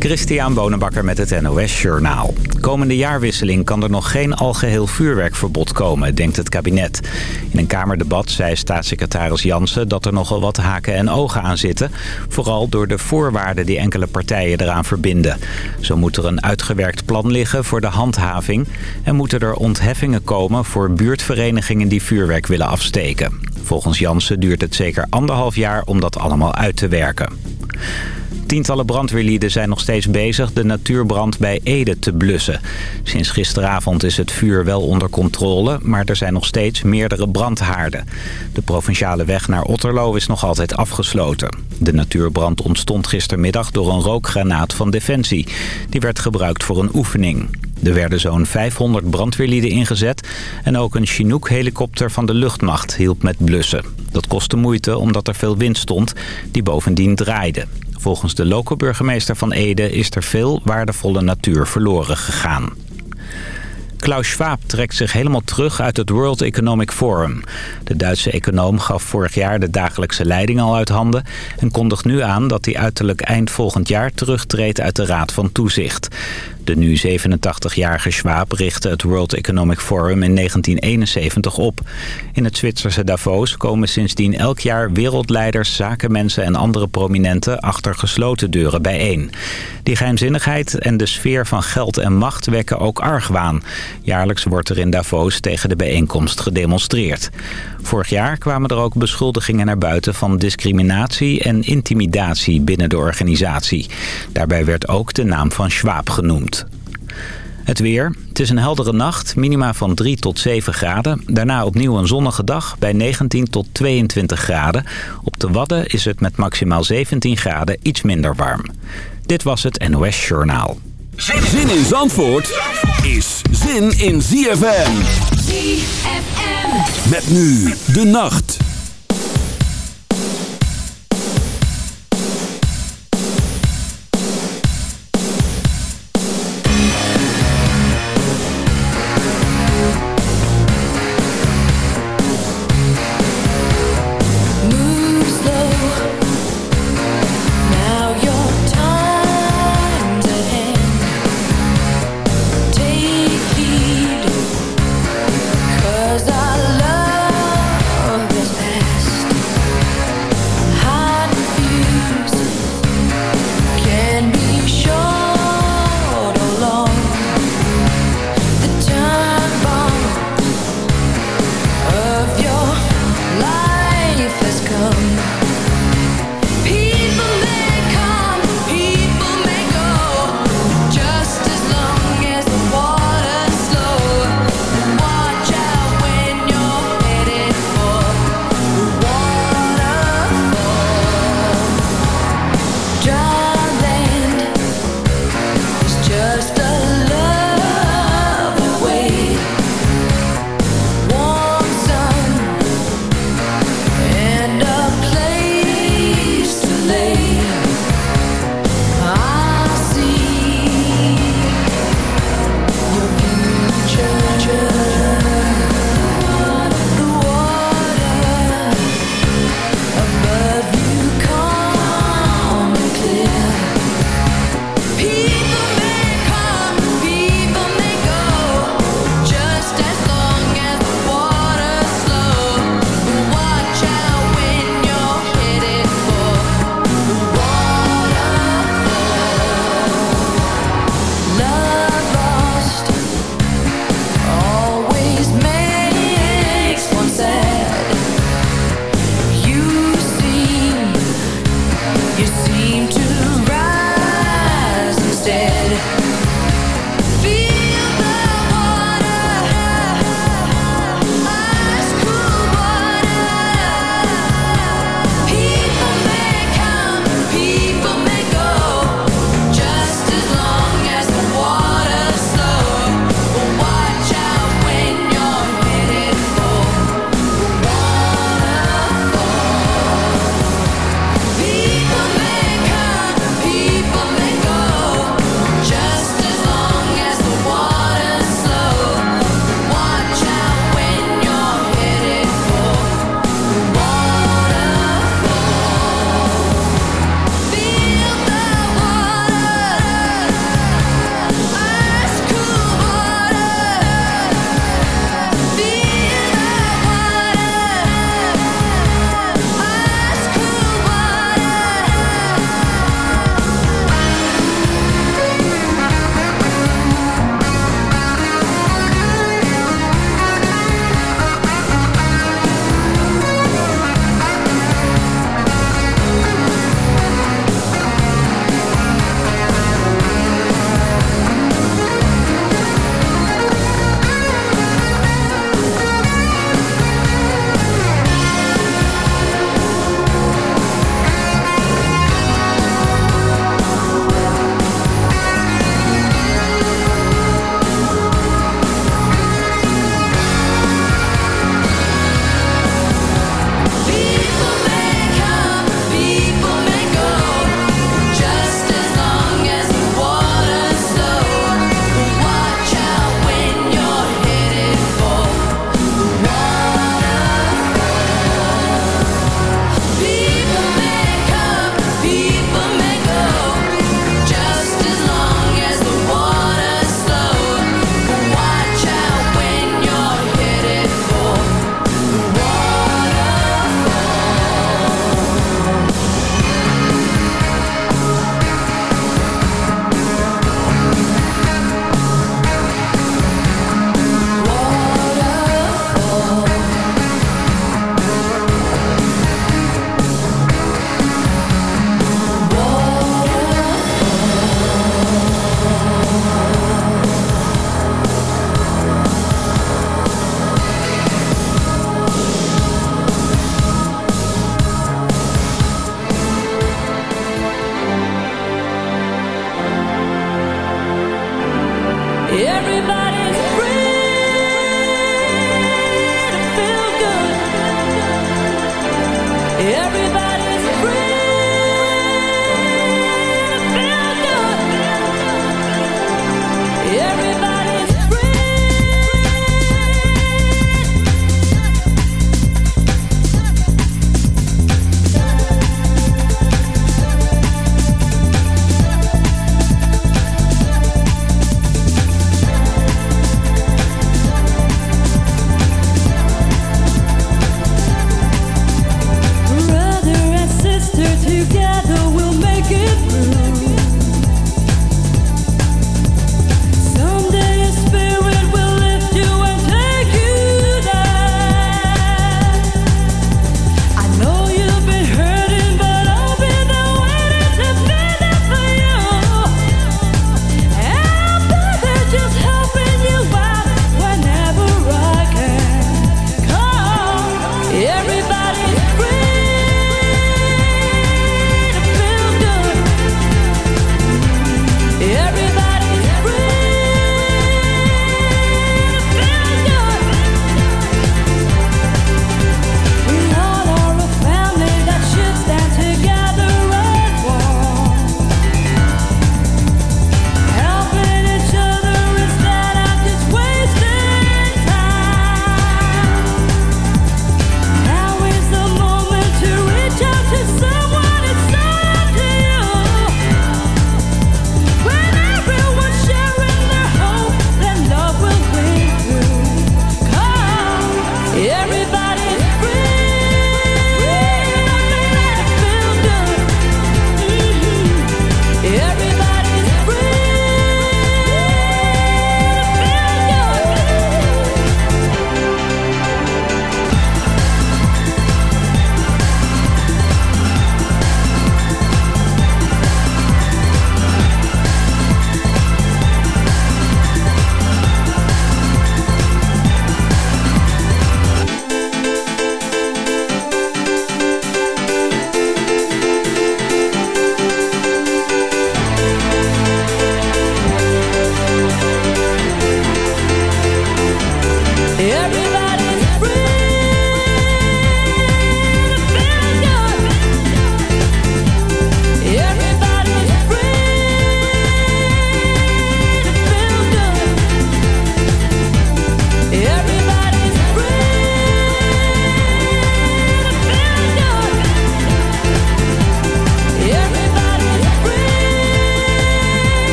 Christian Bonenbakker met het NOS Journaal. Komende jaarwisseling kan er nog geen algeheel vuurwerkverbod komen, denkt het kabinet. In een Kamerdebat zei staatssecretaris Jansen dat er nogal wat haken en ogen aan zitten. Vooral door de voorwaarden die enkele partijen eraan verbinden. Zo moet er een uitgewerkt plan liggen voor de handhaving... en moeten er ontheffingen komen voor buurtverenigingen die vuurwerk willen afsteken. Volgens Jansen duurt het zeker anderhalf jaar om dat allemaal uit te werken. Tientallen brandweerlieden zijn nog steeds bezig de natuurbrand bij Ede te blussen. Sinds gisteravond is het vuur wel onder controle, maar er zijn nog steeds meerdere brandhaarden. De provinciale weg naar Otterlo is nog altijd afgesloten. De natuurbrand ontstond gistermiddag door een rookgranaat van Defensie. Die werd gebruikt voor een oefening. Er werden zo'n 500 brandweerlieden ingezet en ook een Chinook-helikopter van de luchtmacht hielp met blussen. Dat kostte moeite omdat er veel wind stond, die bovendien draaide. Volgens de loco-burgemeester van Ede is er veel waardevolle natuur verloren gegaan. Klaus Schwab trekt zich helemaal terug uit het World Economic Forum. De Duitse econoom gaf vorig jaar de dagelijkse leiding al uit handen... en kondigt nu aan dat hij uiterlijk eind volgend jaar terugtreedt uit de Raad van Toezicht. De nu 87-jarige Schwab richtte het World Economic Forum in 1971 op. In het Zwitserse Davos komen sindsdien elk jaar wereldleiders, zakenmensen en andere prominenten achter gesloten deuren bijeen. Die geheimzinnigheid en de sfeer van geld en macht wekken ook argwaan. Jaarlijks wordt er in Davos tegen de bijeenkomst gedemonstreerd. Vorig jaar kwamen er ook beschuldigingen naar buiten van discriminatie en intimidatie binnen de organisatie. Daarbij werd ook de naam van Schwab genoemd. Het weer. Het is een heldere nacht, minima van 3 tot 7 graden. Daarna opnieuw een zonnige dag bij 19 tot 22 graden. Op de Wadden is het met maximaal 17 graden iets minder warm. Dit was het NOS Journaal. Zin in Zandvoort is zin in ZFM. ZFM. Met nu de nacht.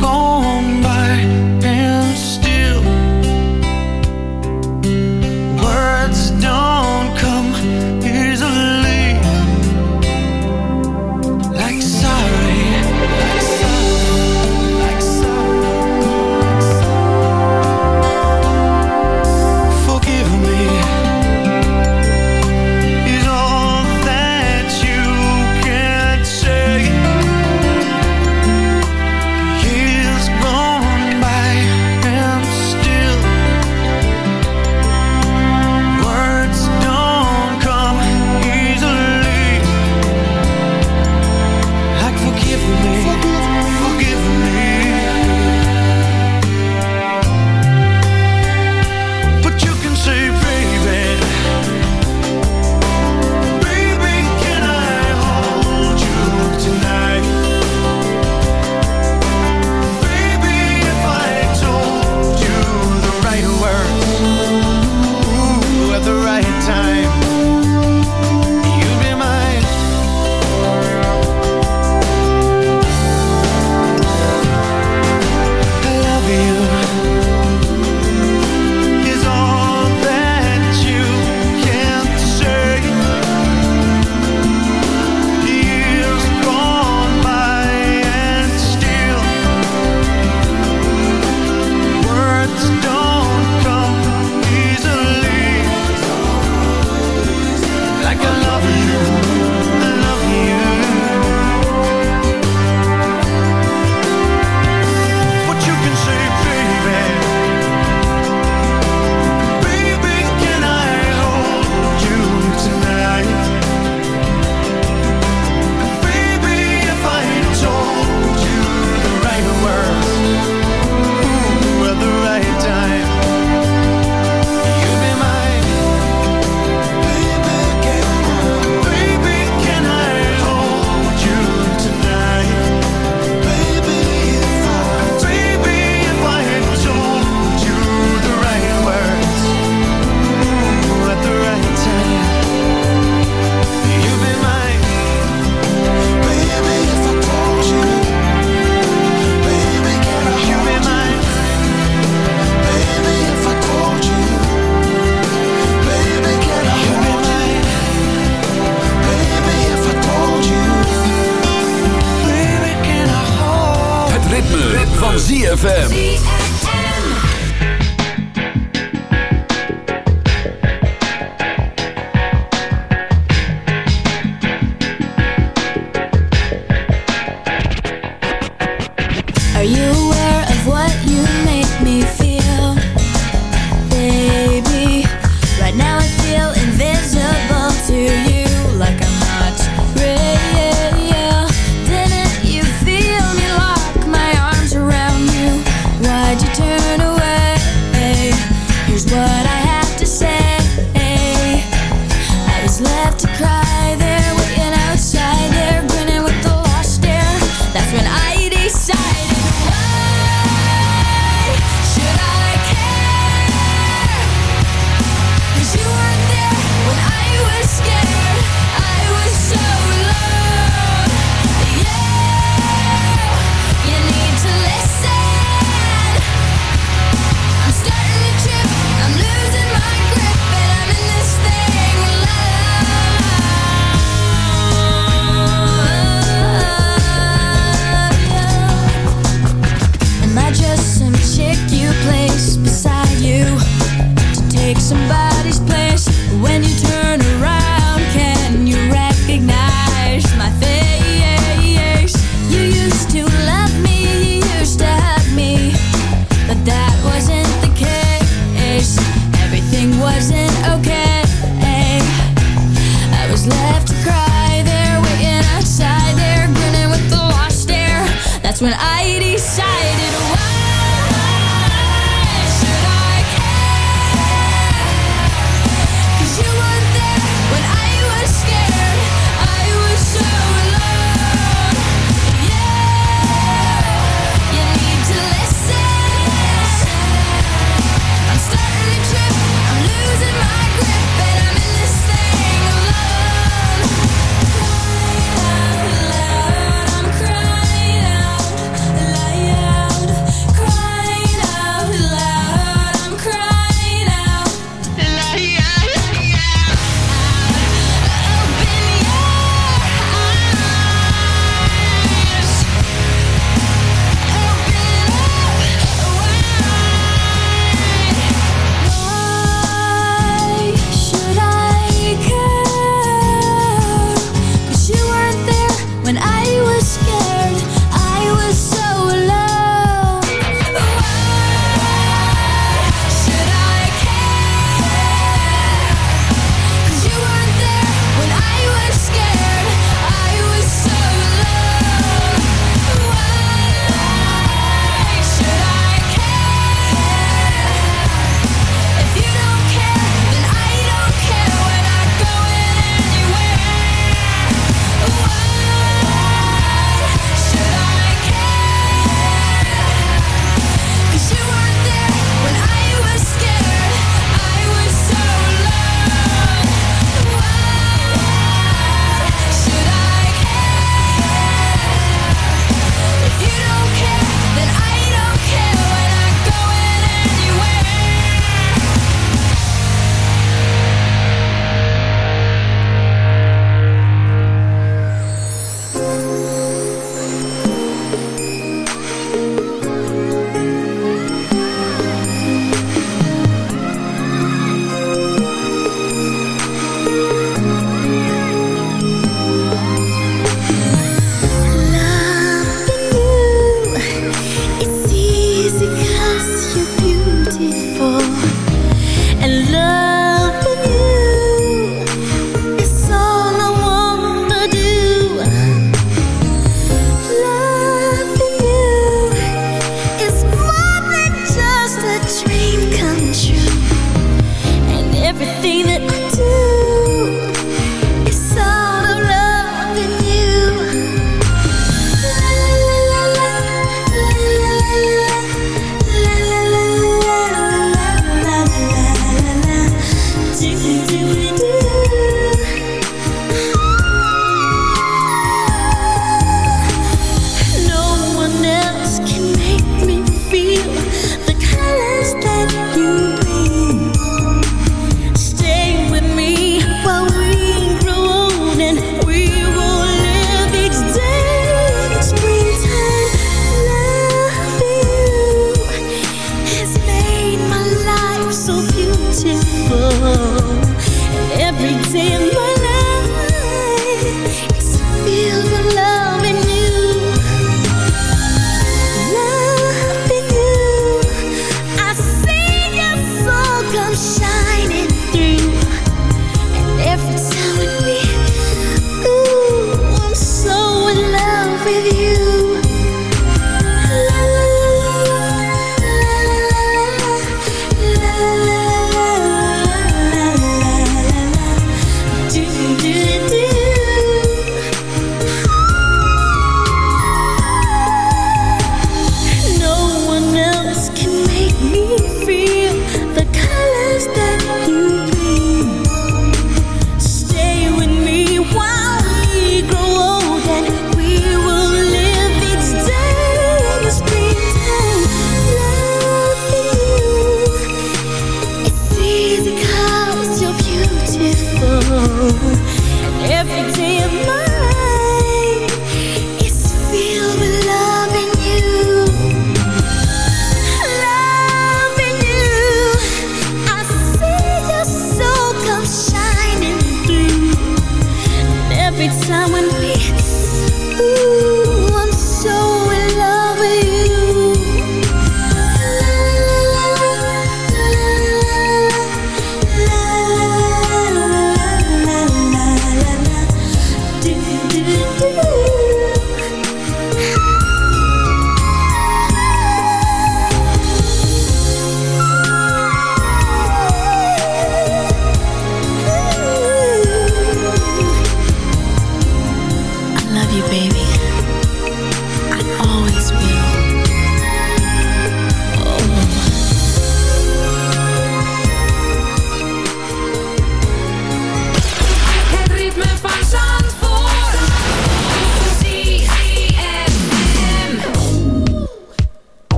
Gone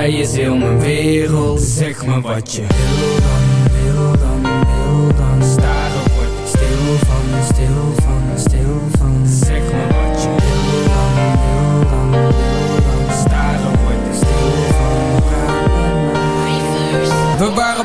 zij is heel mijn wereld Zeg me wat je wil dan, wil dan, wil dan Staren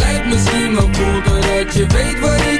Ik lijk misschien wel cool Doordat je weet wat ik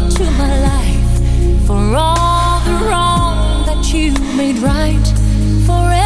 to my life for all the wrong that you made right. Forever